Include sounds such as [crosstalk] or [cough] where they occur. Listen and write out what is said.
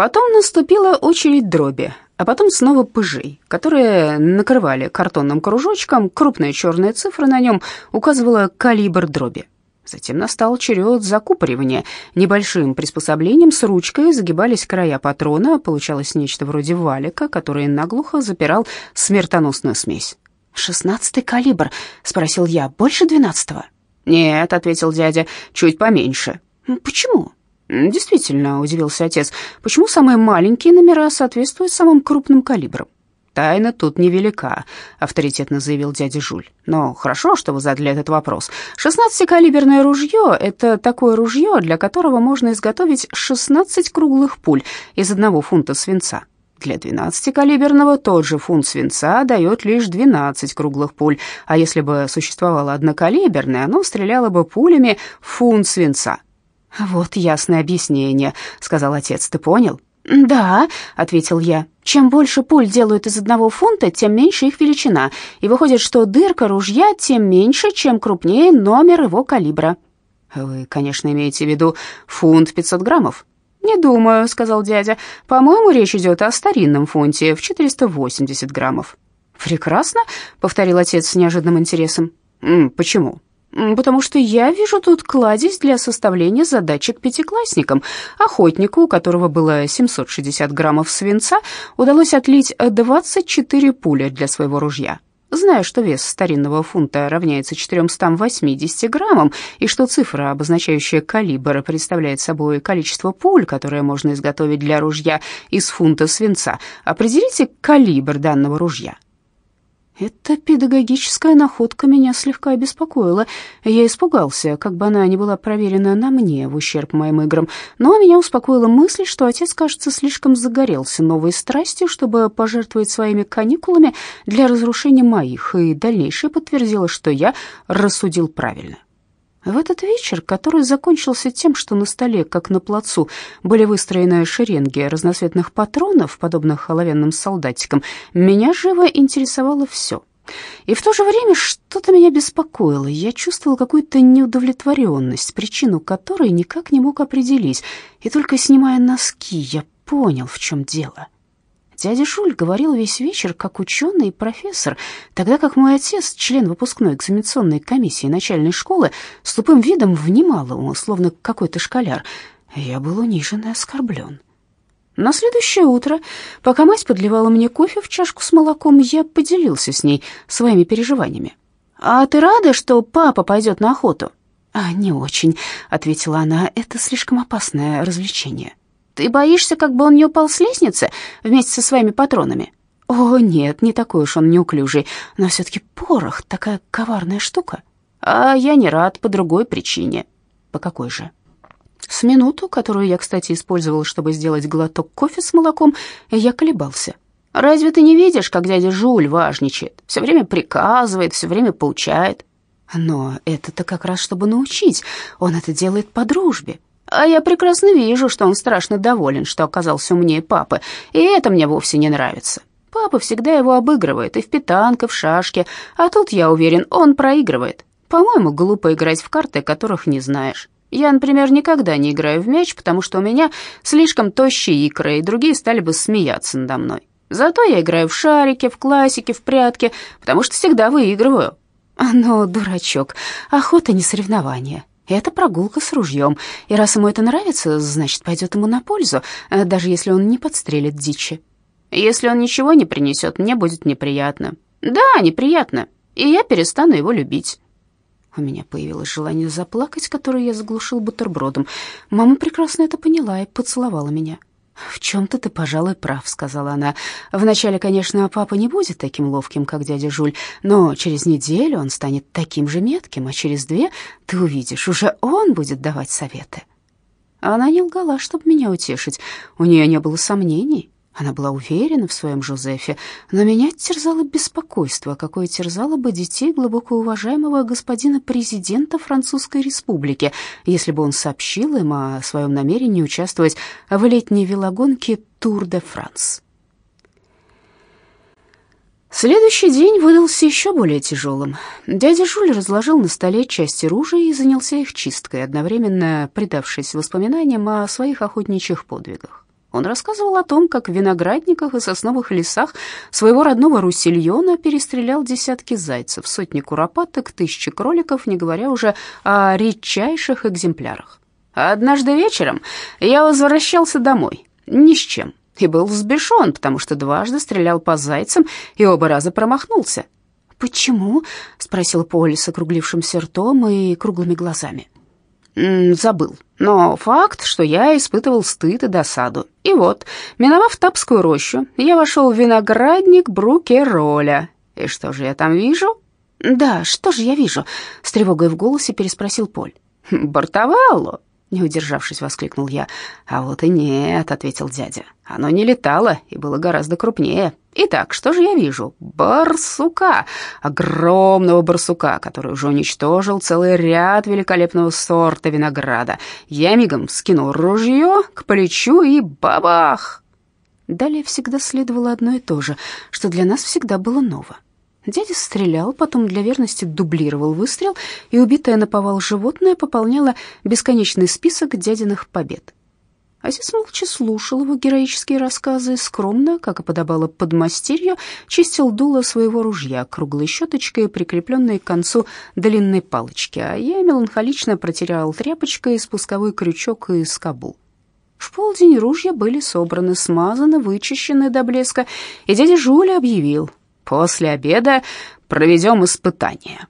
Потом наступила очередь дроби, а потом снова пыжей, которые накрывали картонным кружочком, крупная черная цифра на нем указывала калибр дроби. Затем настал черед закупоривания. Небольшим приспособлением с ручкой загибались края патрона, получалось нечто вроде валика, который наглухо запирал смертоносную смесь. «Шестнадцатый калибр?» — спросил я. «Больше двенадцатого?» «Нет», — ответил дядя, — «чуть поменьше». «Почему?» «Действительно», — удивился отец, — «почему самые маленькие номера соответствуют самым крупным калибрам?» «Тайна тут невелика», — авторитетно заявил дядя Жуль. «Но хорошо, что вы задали этот вопрос. Шестнадцатикалиберное ружье — это такое ружье, для которого можно изготовить 16 круглых пуль из одного фунта свинца. Для 12-калиберного тот же фунт свинца дает лишь 12 круглых пуль, а если бы существовало однокалиберное, оно стреляло бы пулями фунт свинца». «Вот ясное объяснение», — сказал отец. «Ты понял?» «Да», — ответил я. «Чем больше пуль делают из одного фунта, тем меньше их величина, и выходит, что дырка ружья тем меньше, чем крупнее номер его калибра». «Вы, конечно, имеете в виду фунт 500 граммов?» «Не думаю», — сказал дядя. «По-моему, речь идет о старинном фунте в 480 граммов». «Прекрасно», — повторил отец с неожиданным интересом. «Почему?» «Потому что я вижу тут кладезь для составления задачек пятиклассникам. Охотнику, у которого было 760 граммов свинца, удалось отлить 24 пули для своего ружья. Зная, что вес старинного фунта равняется 480 граммам, и что цифра, обозначающая калибр, представляет собой количество пуль, которое можно изготовить для ружья из фунта свинца, определите калибр данного ружья». Эта педагогическая находка меня слегка обеспокоила. Я испугался, как бы она ни была проверена на мне в ущерб моим играм, но меня успокоила мысль, что отец, кажется, слишком загорелся новой страстью, чтобы пожертвовать своими каникулами для разрушения моих, и дальнейшее подтвердило, что я рассудил правильно. В этот вечер, который закончился тем, что на столе, как на плацу, были выстроены шеренги разноцветных патронов, подобных оловянным солдатикам, меня живо интересовало все. И в то же время что-то меня беспокоило. Я чувствовал какую-то неудовлетворенность, причину которой никак не мог определить. И только снимая носки, я понял, в чем дело. — Дядя Шуль говорил весь вечер как ученый и профессор, тогда как мой отец, член выпускной экзаменационной комиссии начальной школы, с тупым видом внимал ему, словно какой-то школяр. Я был унижен и оскорблен. На следующее утро, пока мать подливала мне кофе в чашку с молоком, я поделился с ней своими переживаниями. «А ты рада, что папа пойдет на охоту?» «А, не очень», — ответила она, — «это слишком опасное развлечение». Ты боишься, как бы он не упал с лестницы вместе со своими патронами? О, нет, не такой уж он неуклюжий, но все-таки порох — такая коварная штука. А я не рад по другой причине. По какой же? С минуту, которую я, кстати, использовала, чтобы сделать глоток кофе с молоком, я колебался. Разве ты не видишь, как дядя Жуль важничает? Все время приказывает, все время получает. Но это-то как раз чтобы научить. Он это делает по дружбе. А я прекрасно вижу, что он страшно доволен, что оказался умнее папы, и это мне вовсе не нравится. Папа всегда его обыгрывает и в питанке, и в шашке, а тут, я уверен, он проигрывает. По-моему, глупо играть в карты, которых не знаешь. Я, например, никогда не играю в мяч, потому что у меня слишком тощие икры, и другие стали бы смеяться надо мной. Зато я играю в шарики, в классики, в прятки, потому что всегда выигрываю. [laughs] Но, дурачок, охота не соревнование. Это прогулка с ружьем, и раз ему это нравится, значит, пойдет ему на пользу, э, даже если он не подстрелит дичи. Если он ничего не принесет, мне будет неприятно. Да, неприятно, и я перестану его любить. У меня появилось желание заплакать, которое я заглушил бутербродом. Мама прекрасно это поняла и поцеловала меня. «В чем-то ты, пожалуй, прав», — сказала она. «Вначале, конечно, папа не будет таким ловким, как дядя Жуль, но через неделю он станет таким же метким, а через две ты увидишь, уже он будет давать советы». Она не лгала, чтобы меня утешить. У нее не было сомнений. Она была уверена в своем Жозефе, но меня терзало беспокойство, какое терзало бы детей глубоко уважаемого господина президента Французской Республики, если бы он сообщил им о своем намерении участвовать в летней велогонке «Тур де Франс». Следующий день выдался еще более тяжелым. Дядя Жуль разложил на столе части ружей и занялся их чисткой, одновременно предавшись воспоминаниям о своих охотничьих подвигах. Он рассказывал о том, как в виноградниках и сосновых лесах своего родного Руссельона перестрелял десятки зайцев, сотни куропаток, тысячи кроликов, не говоря уже о редчайших экземплярах. Однажды вечером я возвращался домой, ни с чем, и был взбешен, потому что дважды стрелял по зайцам и оба раза промахнулся. «Почему?» — спросил Полли с округлившимся ртом и круглыми глазами. «Забыл. Но факт, что я испытывал стыд и досаду. И вот, миновав Тапскую рощу, я вошел в виноградник Брукероля. И что же я там вижу?» «Да, что же я вижу?» — с тревогой в голосе переспросил Поль. «Бортовалло», не удержавшись, воскликнул я. «А вот и нет», — ответил дядя. «Оно не летало и было гораздо крупнее. Итак, что же я вижу? Барсука, огромного барсука, который уже уничтожил целый ряд великолепного сорта винограда. Я мигом скинул ружье к плечу и бабах!» Далее всегда следовало одно и то же, что для нас всегда было ново. Дядя стрелял, потом для верности дублировал выстрел, и убитое наповал животное пополняло бесконечный список дядиных побед. Азиз молча слушал его героические рассказы, скромно, как и подобало подмастерью, чистил дуло своего ружья круглой щеточкой, прикрепленной к концу длинной палочки, а я меланхолично протирал тряпочкой спусковой крючок и скобу. В полдень ружья были собраны, смазаны, вычищены до блеска, и дядя Жуля объявил, После обеда проведем испытание.